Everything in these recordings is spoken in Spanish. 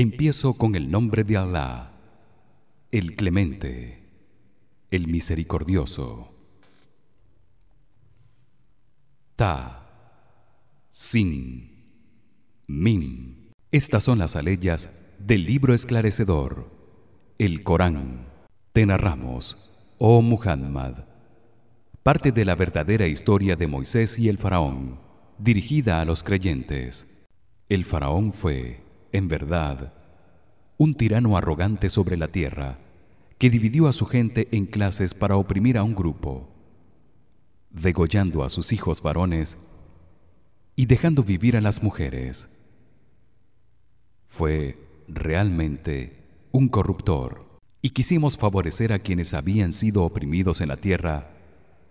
Empiezo con el nombre de Allah, el Clemente, el Misericordioso. Ta, Sin, Mim. Estas son las aleyas del libro esclarecedor, el Corán. Te narramos, oh Muhammad, parte de la verdadera historia de Moisés y el faraón, dirigida a los creyentes. El faraón fue, en verdad, un tirano arrogante sobre la tierra, que dividió a su gente en clases para oprimir a un grupo, degollando a sus hijos varones y dejando vivir a las mujeres. Fue realmente un corruptor y quisimos favorecer a quienes habían sido oprimidos en la tierra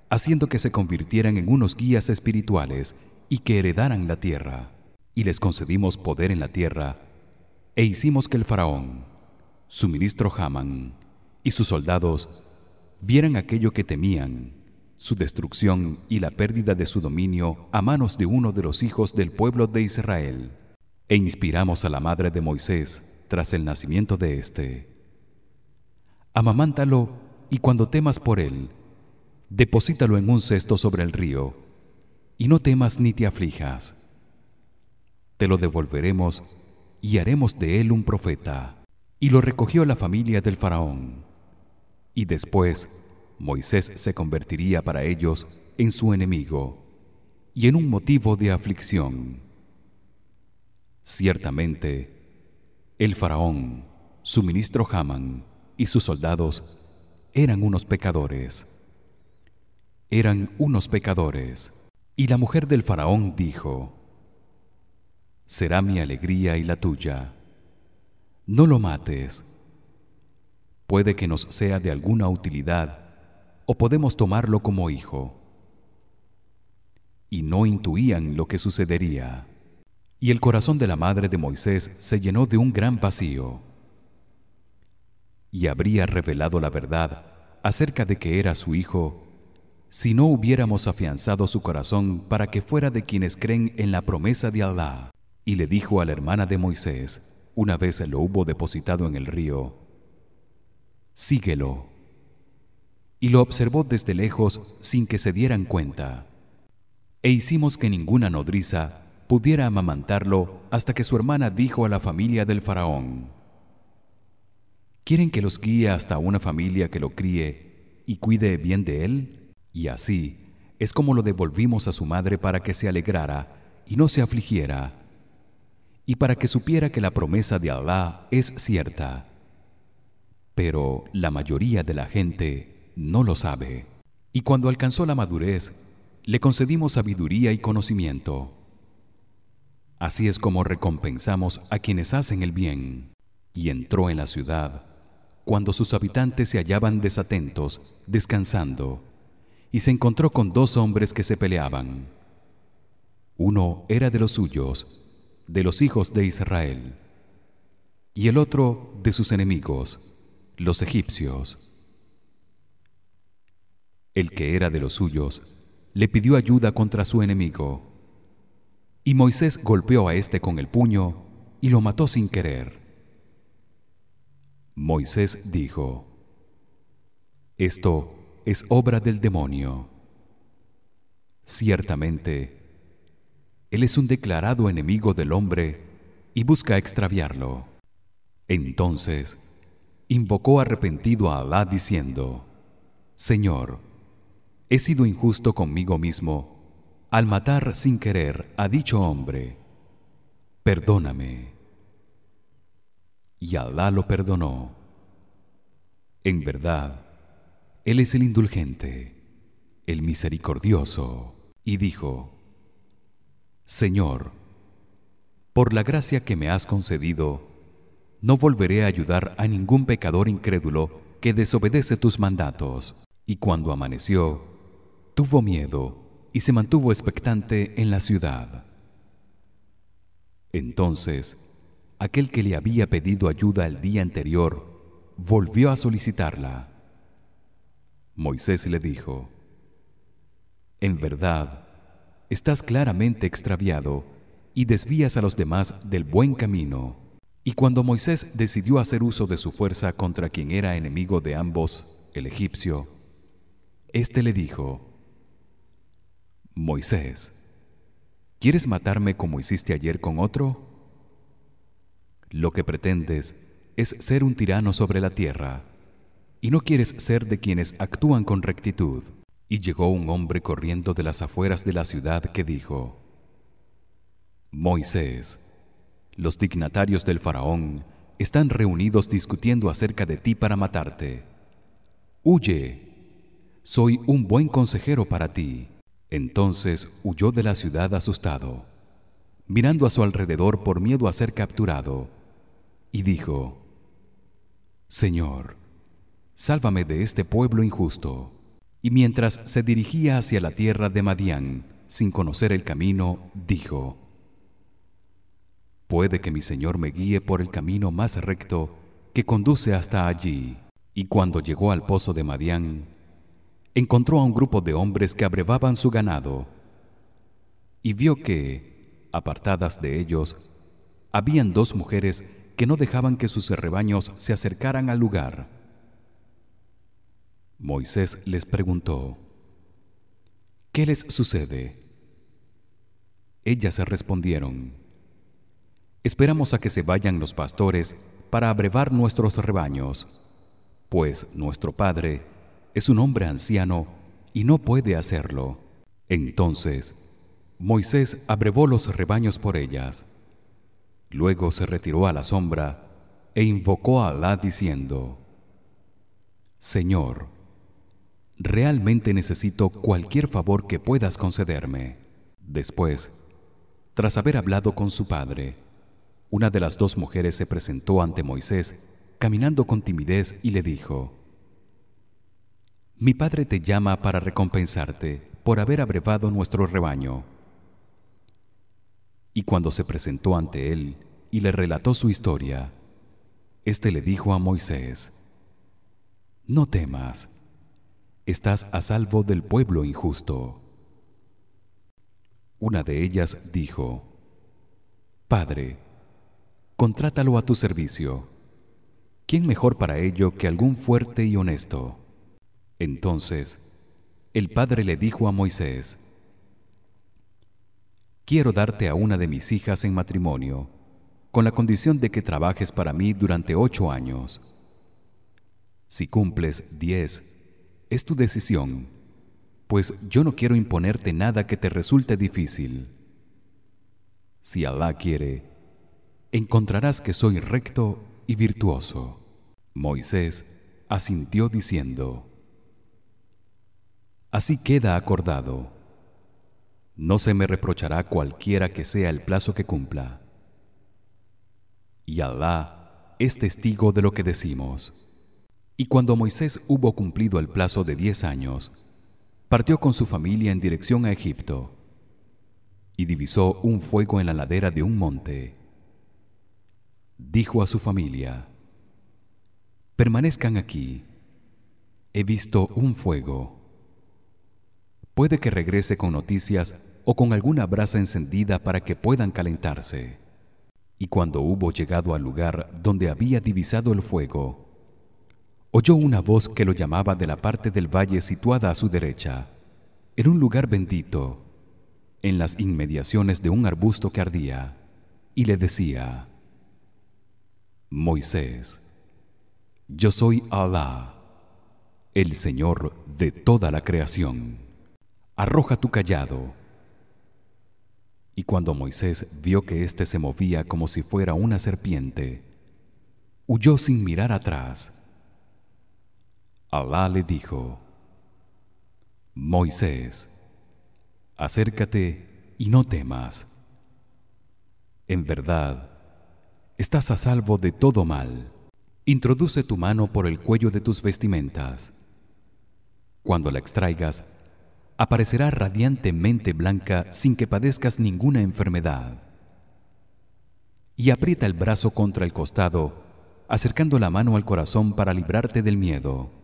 haciendo que se convirtieran en unos guías espirituales y que heredaran la tierra y les concedimos poder en la tierra e hicimos que el faraón su ministro Haman y sus soldados vieran aquello que temían su destrucción y la pérdida de su dominio a manos de uno de los hijos del pueblo de Israel. E inspiramos a la madre de Moisés tras el nacimiento de éste. Amamántalo y cuando temas por él deposítalo en un cesto sobre el río y no temas ni te aflijas. Te lo devolveremos y haremos de él un profeta. Y lo recogió la familia del faraón. Y después Moisés se convertiría para ellos en su enemigo y en un motivo de aflicción. Ciertamente el faraón su ministro Haman y sus soldados eran unos pecadores. Eran unos pecadores. Y la mujer del faraón dijo será mi alegría y la tuya. No lo mates. Puede que nos sea de alguna utilidad o podemos tomarlo como hijo. Y no intuían lo que sucedería. Y el corazón de la madre de Moisés se llenó de un gran vacío. Y habría revelado la verdad acerca de que era su hijo si no hubiéramos afianzado su corazón para que fuera de quienes creen en la promesa de Allah y le dijo a la hermana de Moisés una vez lo hubo depositado en el río síguelo y lo observó desde lejos sin que se dieran cuenta. E hicimos que ninguna nodriza pudiera amamantarlo hasta que su hermana dijo a la familia del faraón ¿Quieren que los guíe hasta una familia que lo críe y cuide bien de él? Y así es como lo devolvimos a su madre para que se alegrara y no se afligiera y para que supiera que la promesa de Allah es cierta. Pero la mayoría de la gente no lo sabe. Y cuando alcanzó la madurez, le concedimos sabiduría y conocimiento. Así es como recompensamos a quienes hacen el bien. Y entró en la ciudad cuando sus habitantes se hallaban desatentos, descansando y se encontró con dos hombres que se peleaban. Uno era de los suyos, de los hijos de Israel, y el otro de sus enemigos, los egipcios. El que era de los suyos le pidió ayuda contra su enemigo, y Moisés golpeó a éste con el puño y lo mató sin querer. Moisés dijo: Esto es obra del demonio. Ciertamente él es un declarado enemigo del hombre y busca extraviarlo. Entonces invocó arrepentido a Alá diciendo: Señor, he sido injusto conmigo mismo al matar sin querer a dicho hombre. Perdóname. Y Alá lo perdonó. En verdad, él es el indulgente, el misericordioso, y dijo: Señor, por la gracia que me has concedido, no volveré a ayudar a ningún pecador incrédulo que desobedece tus mandatos. Y cuando amaneció, tuvo miedo y se mantuvo expectante en la ciudad. Entonces, aquel que le había pedido ayuda el día anterior volvió a solicitarla. Moisés le dijo: En verdad, estás claramente extraviado y desvías a los demás del buen camino. Y cuando Moisés decidió hacer uso de su fuerza contra quien era enemigo de ambos, el egipcio, éste le dijo: Moisés, ¿quieres matarme como hiciste ayer con otro? Lo que pretendes es ser un tirano sobre la tierra y no quieres ser de quienes actúan con rectitud. Y llegó un hombre corriendo de las afueras de la ciudad que dijo: Moisés, los dignatarios del faraón están reunidos discutiendo acerca de ti para matarte. Huye. Soy un buen consejero para ti. Entonces huyó de la ciudad asustado, mirando a su alrededor por miedo a ser capturado, y dijo: Señor, sálvame de este pueblo injusto. Y mientras se dirigía hacia la tierra de Madián, sin conocer el camino, dijo: Puede que mi Señor me guíe por el camino más recto que conduce hasta allí. Y cuando llegó al pozo de Madián, encontró a un grupo de hombres que abrevaban su ganado y vio que, apartadas de ellos, habían dos mujeres que no dejaban que sus rebaños se acercaran al lugar. Moisés les preguntó: ¿Qué les sucede? Ellas respondieron: Esperamos a que se vayan los pastores para abrevar nuestros rebaños, pues nuestro padre es un hombre anciano y no puede hacerlo. Entonces Moisés abrevó los rebaños por ellas. Luego se retiró a la sombra e invocó a Alá diciendo: Señor, realmente necesito cualquier favor que puedas concederme. Después, tras haber hablado con su padre, una de las dos mujeres se presentó ante Moisés caminando con timidez y le dijo: Mi padre te llama para recompensarte por haber abrevado nuestro rebaño. Y cuando se presentó ante él y le relató su historia, éste le dijo a Moisés: No temas, estás a salvo del pueblo injusto. Una de ellas dijo: Padre, contrátalo a tu servicio. ¿Quién mejor para ello que algún fuerte y honesto? Entonces, el padre le dijo a Moisés: quiero darte a una de mis hijas en matrimonio con la condición de que trabajes para mí durante ocho años si cumples diez es tu decisión pues yo no quiero imponerte nada que te resulte difícil. Si Alá quiere encontrarás que soy recto y virtuoso. Moisés asintió diciendo Así queda acordado. No se me reprochará cualquiera que sea el plazo que cumpla. Y Alá es testigo de lo que decimos y cuando Moisés hubo cumplido el plazo de diez años partió con su familia en dirección a Egipto y divisó un fuego en la ladera de un monte dijo a su familia permanezcan aquí he visto un fuego puede que regrese con noticias o con alguna brasa encendida para que puedan calentarse. Y cuando hubo llegado al lugar donde había divisado el fuego, oyó una voz que lo llamaba de la parte del valle situada a su derecha, en un lugar bendito, en las inmediaciones de un arbusto que ardía, y le decía: Moisés, yo soy Alá, el Señor de toda la creación. Arroja tu callado y cuando Moisés vio que éste se movía como si fuera una serpiente, huyó sin mirar atrás. Alá le dijo: Moisés, acércate y no temas. En verdad, estás a salvo de todo mal. Introduce tu mano por el cuello de tus vestimentas. Cuando la extraigas, aparecerá radiantemente blanca sin que padezcas ninguna enfermedad. Y aprieta el brazo contra el costado, acercando la mano al corazón para librarte del miedo.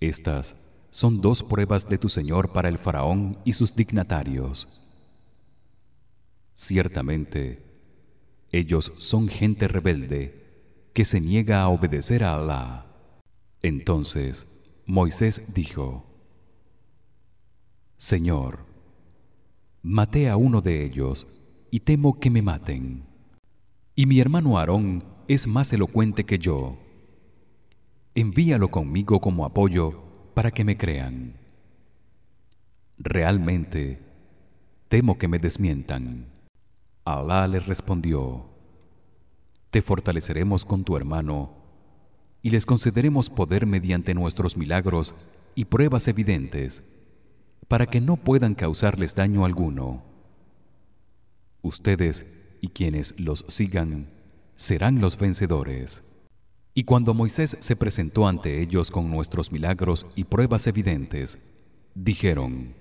Estas son dos pruebas de tu Señor para el faraón y sus dignatarios. Ciertamente, ellos son gente rebelde que se niega a obedecer a Allah entonces Moisés dijo Señor maté a uno de ellos y temo que me maten. Y mi hermano Aarón es más elocuente que yo envíalo conmigo como apoyo para que me crean. Realmente temo que me desmientan. Alá les respondió Te fortaleceremos con tu hermano y les concederemos poder mediante nuestros milagros y pruebas evidentes para que no puedan causarles daño alguno. Ustedes y quienes los sigan serán los vencedores y cuando Moisés se presentó ante ellos con nuestros milagros y pruebas evidentes dijeron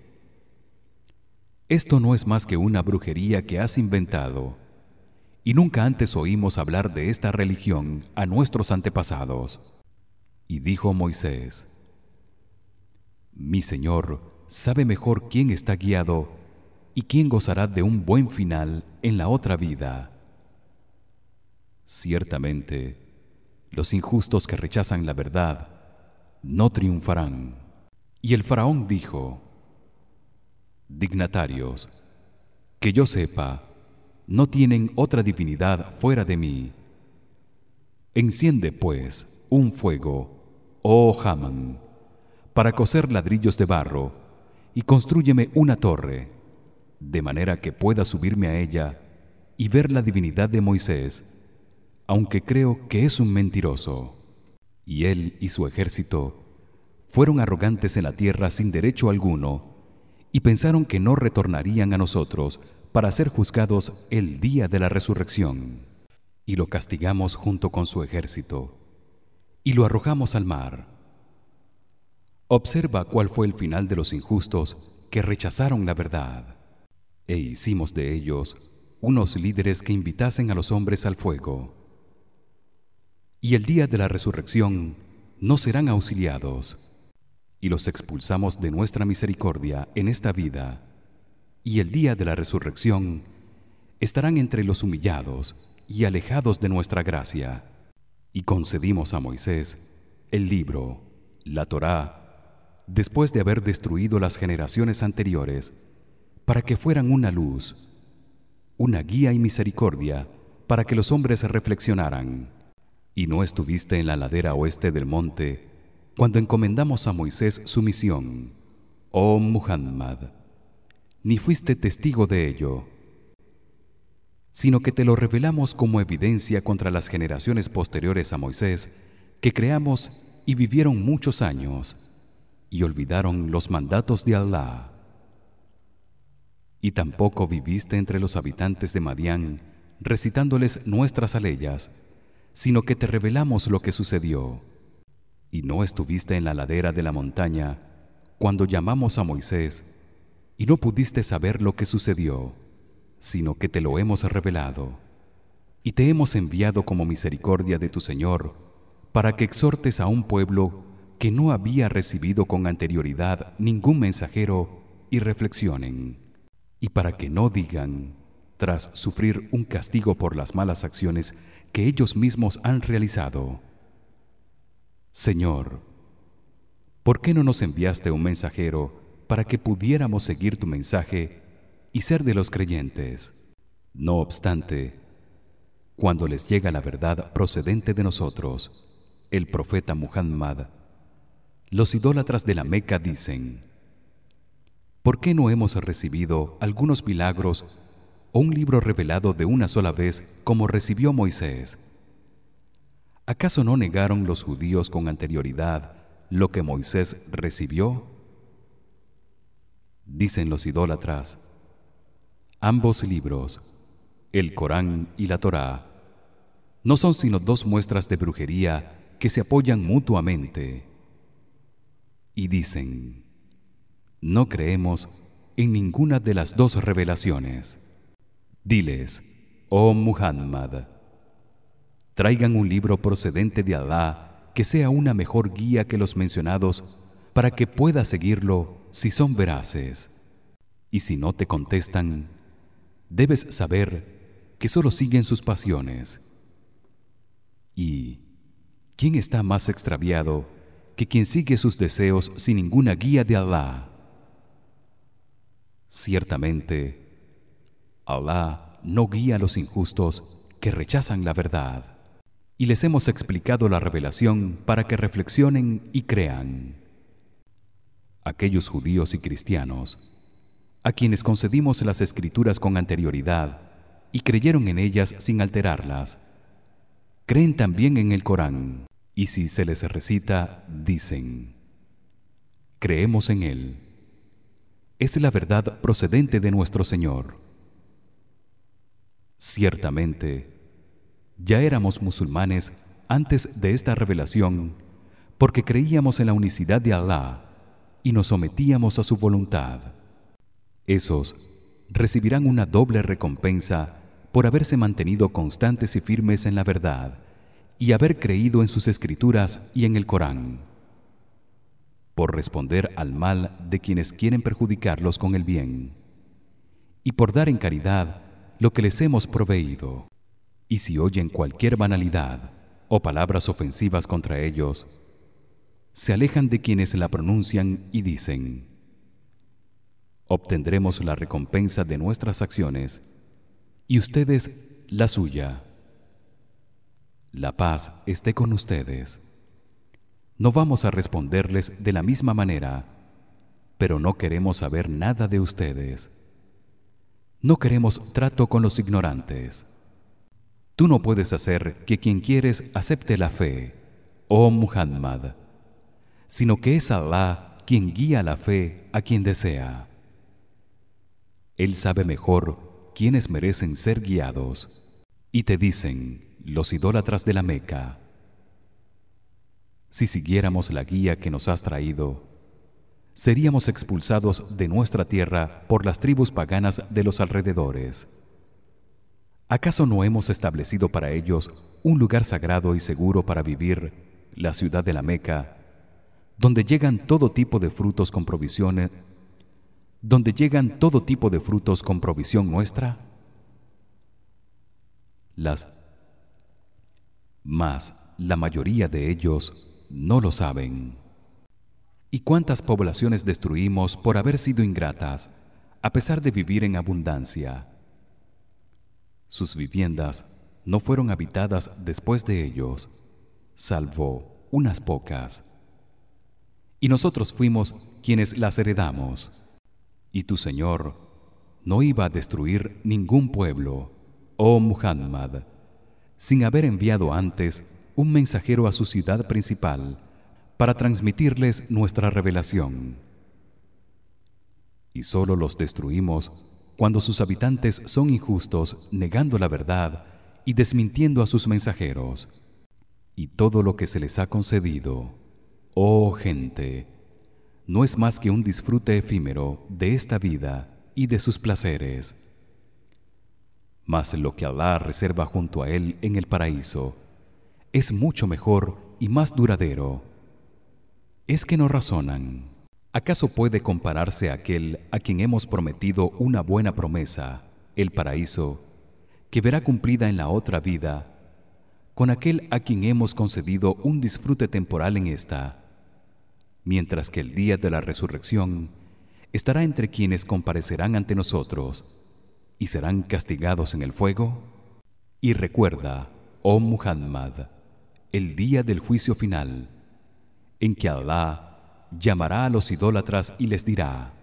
esto no es más que una brujería que has inventado. Y nunca antes oímos hablar de esta religión a nuestros antepasados. Y dijo Moisés mi señor sabe mejor quién está guiado y quién gozará de un buen final en la otra vida. Ciertamente los injustos que rechazan la verdad no triunfarán. Y el faraón dijo dignatarios que yo sepa no tienen otra divinidad fuera de mí. Enciende pues un fuego oh Haman para coser ladrillos de barro y constrúyeme una torre de manera que pueda subirme a ella y ver la divinidad de Moisés aunque creo que es un mentiroso. Y él y su ejército fueron arrogantes en la tierra sin derecho alguno y pensaron que no retornarían a nosotros para ser juzgados el día de la resurrección. Y lo castigamos junto con su ejército y lo arrojamos al mar. Observa cuál fue el final de los injustos que rechazaron la verdad. E hicimos de ellos unos líderes que invitasen a los hombres al fuego y el día de la resurrección no serán auxiliados. Y los expulsamos de nuestra misericordia en esta vida y el día de la resurrección estarán entre los humillados y alejados de nuestra gracia. Y concedimos a Moisés el libro la Torá después de haber destruido las generaciones anteriores para que fueran una luz una guía y misericordia para que los hombres reflexionaran y no estuviste en la ladera oeste del monte cuando encomendamos a Moisés su misión oh Muhammad ni fuiste testigo de ello sino que te lo revelamos como evidencia contra las generaciones posteriores a Moisés que creamos y vivieron muchos años y olvidaron los mandatos de Allah y tampoco viviste entre los habitantes de Madián recitándoles nuestras aleyas sino que te revelamos lo que sucedió. Y no estuviste en la ladera de la montaña cuando llamamos a Moisés y no pudiste saber lo que sucedió sino que te lo hemos revelado. Y te hemos enviado como misericordia de tu Señor para que exhortes a un pueblo que no había recibido con anterioridad ningún mensajero y reflexionen. Y para que no digan tras sufrir un castigo por las malas acciones que ellos mismos han realizado Señor, ¿por qué no nos enviaste un mensajero para que pudiéramos seguir tu mensaje y ser de los creyentes? No obstante, cuando les llega la verdad procedente de nosotros, el profeta Muhammad, los idólatras de la Meca dicen: ¿Por qué no hemos recibido algunos milagros un libro revelado de una sola vez como recibió Moisés? ¿Acaso no negaron los judíos con anterioridad lo que Moisés recibió? Dicen los idólatras, ambos libros, el Corán y la Torá, no son sino dos muestras de brujería que se apoyan mutuamente. Y dicen, no creemos en ninguna de las dos revelaciones. Diles, oh Muhammad, traigan un libro procedente de Alá que sea una mejor guía que los mencionados para que pueda seguirlo si son veraces y si no te contestan debes saber que solo siguen sus pasiones. Y ¿quién está más extraviado que quien sigue sus deseos sin ninguna guía de Allah? Ciertamente, Allah no guía a los injustos que rechazan la verdad. Y les hemos explicado la revelación para que reflexionen y crean. Aquellos judíos y cristianos a quienes concedimos las escrituras con anterioridad y creyeron en ellas sin alterarlas creen también en el Corán y si se les recita dicen creemos en él es la verdad procedente de nuestro Señor ciertamente ya éramos musulmanes antes de esta revelación porque creíamos en la unicidad de Allah y nos sometíamos a su voluntad. Esos recibirán una doble recompensa por haberse mantenido constantes y firmes en la verdad y haber creído en sus escrituras y en el Corán. Por responder al mal de quienes quieren perjudicarlos con el bien y por dar en caridad lo que les hemos proveído. Y si oyen cualquier banalidad o palabras ofensivas contra ellos se alejan de quienes la pronuncian y dicen obtendremos la recompensa de nuestras acciones y ustedes la suya. La paz esté con ustedes. No vamos a responderles de la misma manera pero no queremos saber nada de ustedes no queremos trato con los ignorantes tú no puedes hacer que quien quieres acepte la fe oh Muhammad sino que es Allah quien guía la fe a quien desea él sabe mejor quiénes merecen ser guiados. Y te dicen los idólatras de la Meca: Si siguiéramos la guía que nos has traído, seríamos expulsados de nuestra tierra por las tribus paganas de los alrededores. ¿Acaso no hemos establecido para ellos un lugar sagrado y seguro para vivir, la ciudad de la Meca, donde llegan todo tipo de frutos con provisiones donde llegan todo tipo de frutos con provisión nuestra las mas la mayoría de ellos no lo saben y cuántas poblaciones destruimos por haber sido ingratas a pesar de vivir en abundancia sus viviendas no fueron habitadas después de ellos salvo unas pocas. Y nosotros fuimos quienes las heredamos. Y tu Señor no iba a destruir ningún pueblo, oh Muhammad, sin haber enviado antes un mensajero a su ciudad principal para transmitirles nuestra revelación. Y solo los destruimos cuando sus habitantes son injustos, negando la verdad y desmintiendo a sus mensajeros. Y todo lo que se les ha concedido, oh gente, no es más que un disfrute efímero de esta vida y de sus placeres. Mas lo que Allah reserva junto a él en el paraíso es mucho mejor y más duradero. Es que no razonan. ¿Acaso puede compararse aquel a quien hemos prometido una buena promesa, el paraíso, que verá cumplida en la otra vida, con aquel a quien hemos concedido un disfrute temporal en esta? mientras que el día de la resurrección estará entre quienes comparecerán ante nosotros y serán castigados en el fuego y recuerda oh Muhammad el día del juicio final en que Allah llamará a los idólatras y les dirá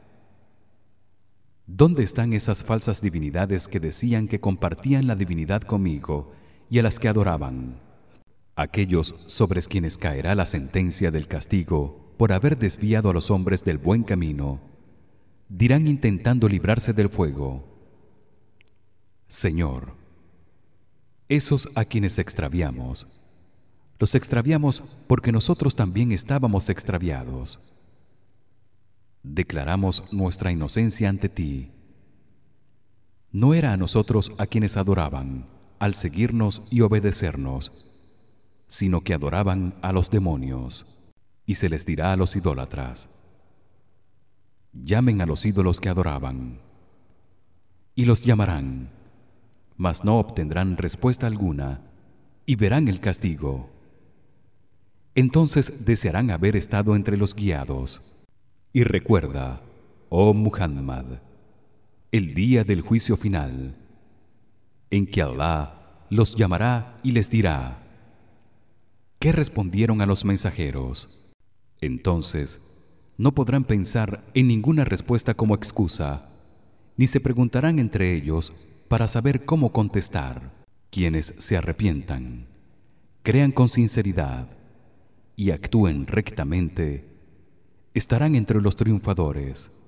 ¿Dónde están esas falsas divinidades que decían que compartían la divinidad conmigo y a las que adoraban? Aquellos sobre quienes caerá la sentencia del castigo por haber desviado a los hombres del buen camino dirán intentando librarse del fuego Señor esos a quienes extraviamos los extraviamos porque nosotros también estábamos extraviados. Declaramos nuestra inocencia ante ti. No era a nosotros a quienes adoraban al seguirnos y obedecernos sino que adoraban a los demonios y se les dirá a los idólatras llamen a los ídolos que adoraban y los llamarán mas no obtendrán respuesta alguna y verán el castigo entonces desearán haber estado entre los guiados y recuerda oh Muhammad el día del juicio final en que Allah los llamará y les dirá ¿Qué respondieron a los mensajeros? Entonces no podrán pensar en ninguna respuesta como excusa, ni se preguntarán entre ellos para saber cómo contestar. Quienes se arrepientan, crean con sinceridad y actúen rectamente, estarán entre los triunfadores.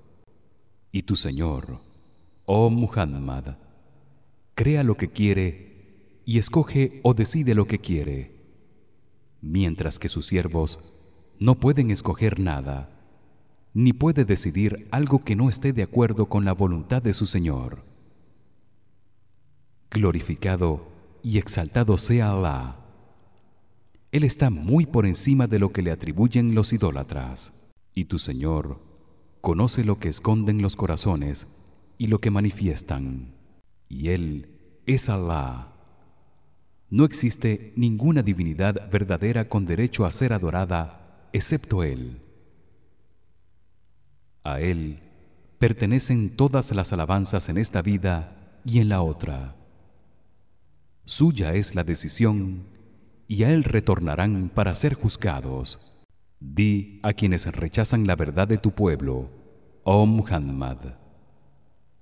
Y tu Señor, oh Muhammad, crea lo que quiere y escoge o decide lo que quiere, mientras que sus siervos no pueden escoger nada, ni puede decidir algo que no esté de acuerdo con la voluntad de su Señor. Glorificado y exaltado sea Allah. Él está muy por encima de lo que le atribuyen los idólatras. Y tu Señor conoce lo que esconden los corazones y lo que manifiestan. Y él es Allah. No existe ninguna divinidad verdadera con derecho a ser adorada excepto él. A él pertenecen todas las alabanzas en esta vida y en la otra. Suya es la decisión y a él retornarán para ser juzgados. Di a quienes rechazan la verdad de tu pueblo, oh Muhammad.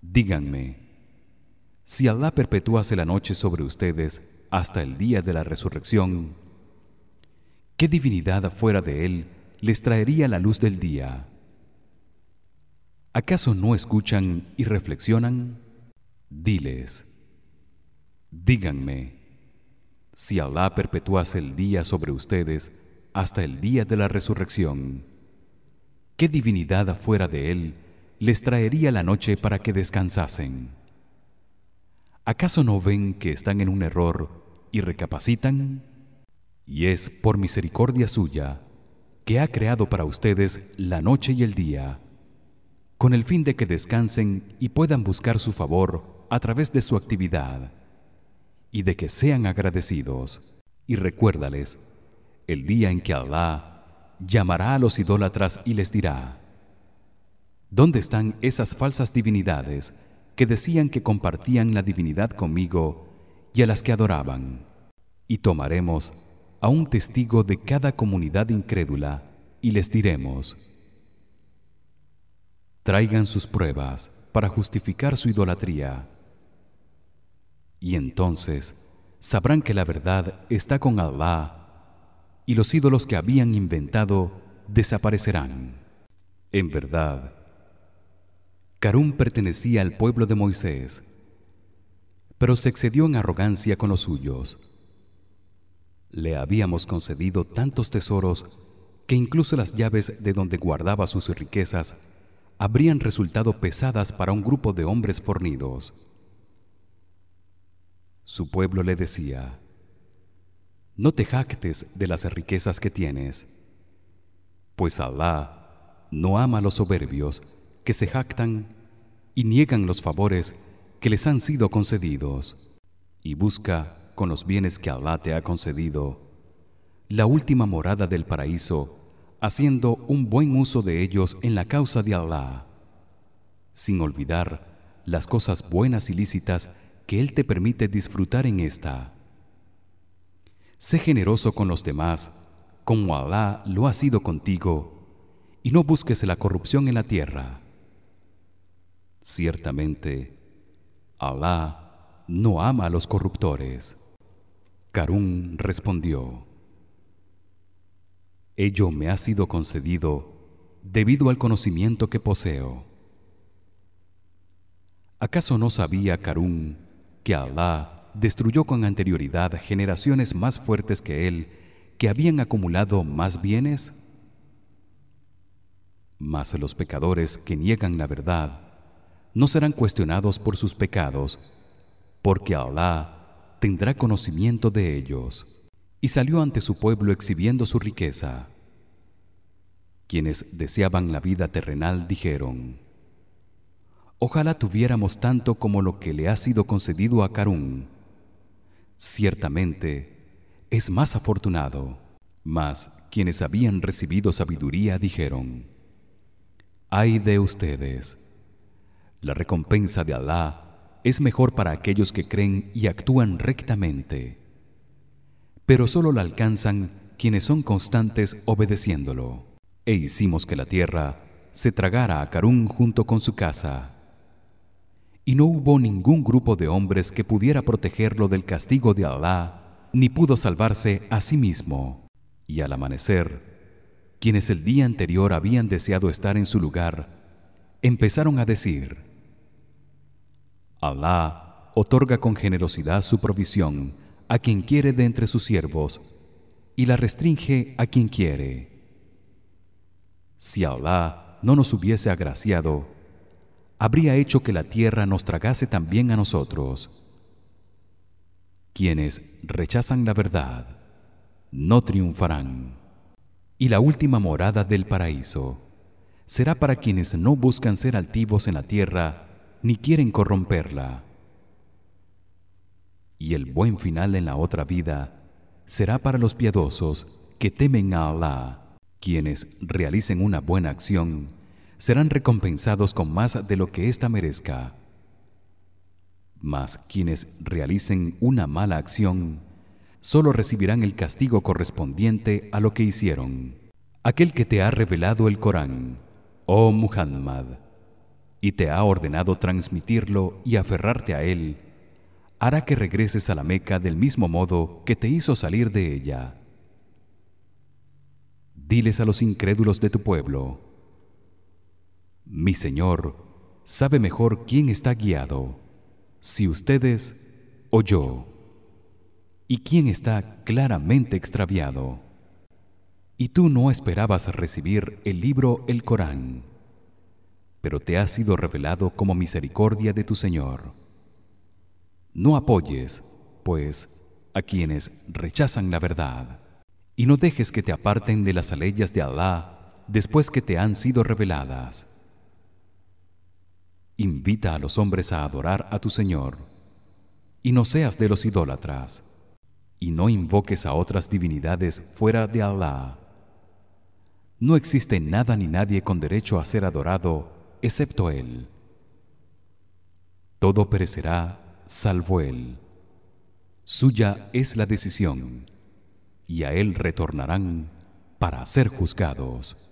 Díganme, si Allah perpetuase la noche sobre ustedes hasta el día de la resurrección, ¿qué divinidad fuera de él les traería la luz del día? ¿Acaso no escuchan y reflexionan? Diles: Díganme, si Allah perpetuase el día sobre ustedes hasta el día de la resurrección qué divinidad fuera de él les traería la noche para que descansasen acaso no ven que están en un error y recapacitan y es por misericordia suya que ha creado para ustedes la noche y el día con el fin de que descansen y puedan buscar su favor a través de su actividad y de que sean agradecidos y recuérdales el día en que Allah llamará a los idólatras y les dirá ¿Dónde están esas falsas divinidades que decían que compartían la divinidad conmigo y a las que adoraban? Y tomaremos a un testigo de cada comunidad incrédula y les diremos Traigan sus pruebas para justificar su idolatría y entonces sabrán que la verdad está con Allah y los ídolos que habían inventado desaparecerán. En verdad, Carún pertenecía al pueblo de Moisés, pero se excedió en arrogancia con los suyos. Le habíamos concedido tantos tesoros que incluso las llaves de donde guardaba sus riquezas habrían resultado pesadas para un grupo de hombres fornidos. Su pueblo le decía: No te jactes de las riquezas que tienes, pues Allah no ama a los soberbios que se jactan y niegan los favores que les han sido concedidos, y busca con los bienes que Allah te ha concedido la última morada del paraíso, haciendo un buen uso de ellos en la causa de Allah, sin olvidar las cosas buenas y lícitas que él te permite disfrutar en esta. Sé generoso con los demás, como Alá lo ha sido contigo, y no busques la corrupción en la tierra. Ciertamente, Alá no ama a los corruptores. Karún respondió: Ello me ha sido concedido debido al conocimiento que poseo. ¿Acaso no sabía Karún que Allah destruyó con anterioridad generaciones más fuertes que él que habían acumulado más bienes mas los pecadores que niegan la verdad no serán cuestionados por sus pecados porque Allah tendrá conocimiento de ellos. Y salió ante su pueblo exhibiendo su riqueza. Quienes deseaban la vida terrenal dijeron ojalá tuviéramos tanto como lo que le ha sido concedido a Karún ciertamente es más afortunado mas quienes habían recibido sabiduría dijeron ay de ustedes la recompensa de Alá es mejor para aquellos que creen y actúan rectamente pero solo la alcanzan quienes son constantes obedeciéndolo. E hicimos que la tierra se tragara a Karún junto con su casa y no hubo ningún grupo de hombres que pudiera protegerlo del castigo de Alá ni pudo salvarse a sí mismo. Y al amanecer quienes el día anterior habían deseado estar en su lugar empezaron a decir Alá otorga con generosidad su provisión a quien quiere de entre sus siervos y la restringe a quien quiere. Si Alá no nos hubiese agraciado habría hecho que la tierra nos tragase también a nosotros. Quienes rechazan la verdad no triunfarán. Y la última morada del paraíso será para quienes no buscan ser altivos en la tierra ni quieren corromperla. Y el buen final en la otra vida será para los piadosos que temen a Allah quienes realicen una buena acción serán recompensados con más de lo que ésta merezca. Mas quienes realicen una mala acción solo recibirán el castigo correspondiente a lo que hicieron. Aquel que te ha revelado el Corán oh Muhammad y te ha ordenado transmitirlo y aferrarte a él hará que regreses a la Meca del mismo modo que te hizo salir de ella. Diles a los incrédulos de tu pueblo mi Señor sabe mejor quién está guiado si ustedes o yo. Y quién está claramente extraviado. Y tú no esperabas recibir el libro el Corán. Pero te ha sido revelado como misericordia de tu Señor. No apoyes pues a quienes rechazan la verdad. Y no dejes que te aparten de las leyes de Alá después que te han sido reveladas invita a los hombres a adorar a tu Señor y no seas de los idólatras y no invoques a otras divinidades fuera de Alá. No existe nada ni nadie con derecho a ser adorado excepto él. Todo perecerá salvo él. Suya es la decisión y a él retornarán para ser juzgados